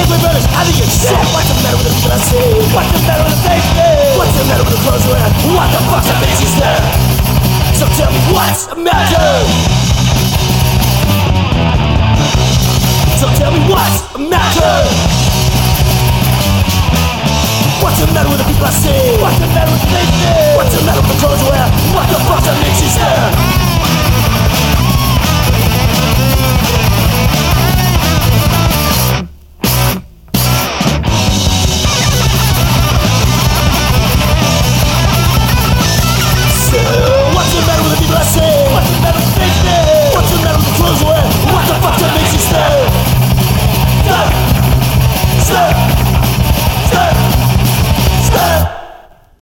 Diggly brothers, how do you sit? What's the matter with the people I see? What's the matter with the fake news? What's the matter with the clothes wear? What the fuck's up in his there? So tell me what's the matter? So tell me what's the matter? What's the matter with the people I see? What's the matter with the fake news? What's the What's the matter with the people I say? What's the matter with the